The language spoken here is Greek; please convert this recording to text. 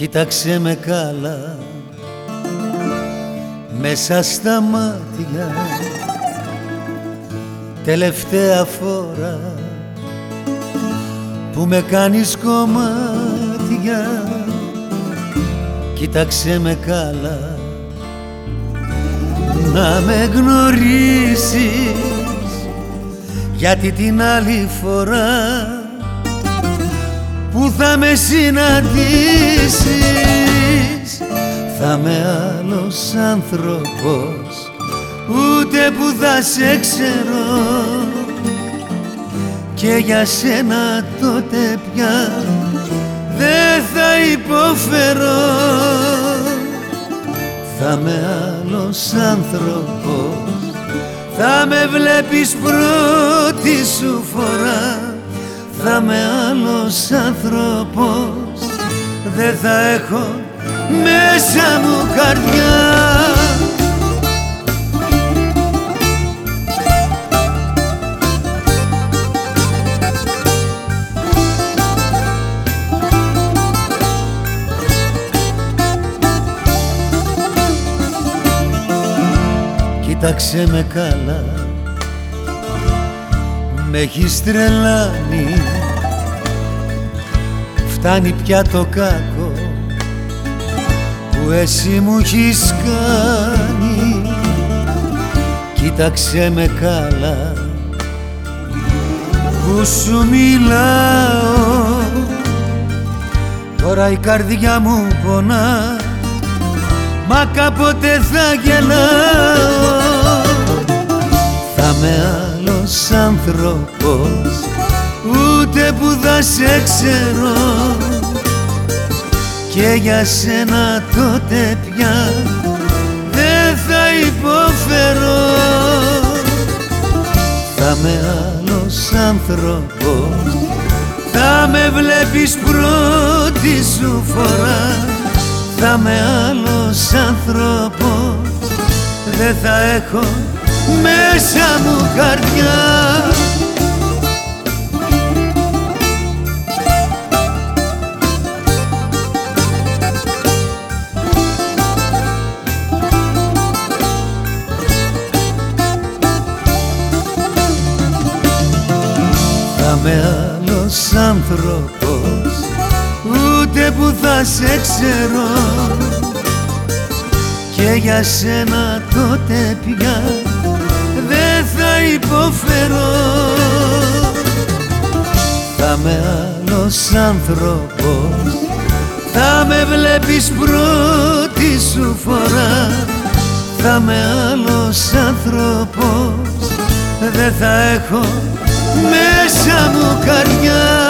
Κοίταξε με καλά. Μέσα στα μάτια. Τελευταία φορά που με κάνεις κομμάτια. Κοίταξε με καλά. Να με γνωρίσεις. Γιατί την άλλη φορά που θα με συναντήσεις. Θα με άλλος άνθρωπος ούτε που θα σε ξέρω. Και για σένα τότε πια δεν θα υποφέρω. Θα με άλλος άνθρωπος θα με βλέπεις πρώτη σου φορά θα με άλλος άνθρωπος. Δεν θα έχω μέσα μου καρδιά. Κοίταξε με καλά Με έχεις τρελάνει Φτάνει πια το κάκο Που εσύ μου έχεις κάνει. Κοίταξε με καλά Που σου μιλάω. Τώρα η καρδιά μου πονά Μα κάποτε θα γελάω. Θα με άλλος άνθρωπος Ούτε που θα σε ξέρω. Και για σένα τότε πια Δεν θα υποφέρω. Θα με άλλος άνθρωπος Θα με βλέπεις πρώτη σου φορά. Θα με άλλος άνθρωπος δεν θα έχω μέσα μου καρδιά. Θα με άλλος άνθρωπος ούτε που θα σε ξέρω. Και για σένα τότε πια άνθρωπος. Θα με βλέπεις πρώτη σου φορά. Θα με άλλος άνθρωπος. Δεν θα έχω μέσα μου καρδιά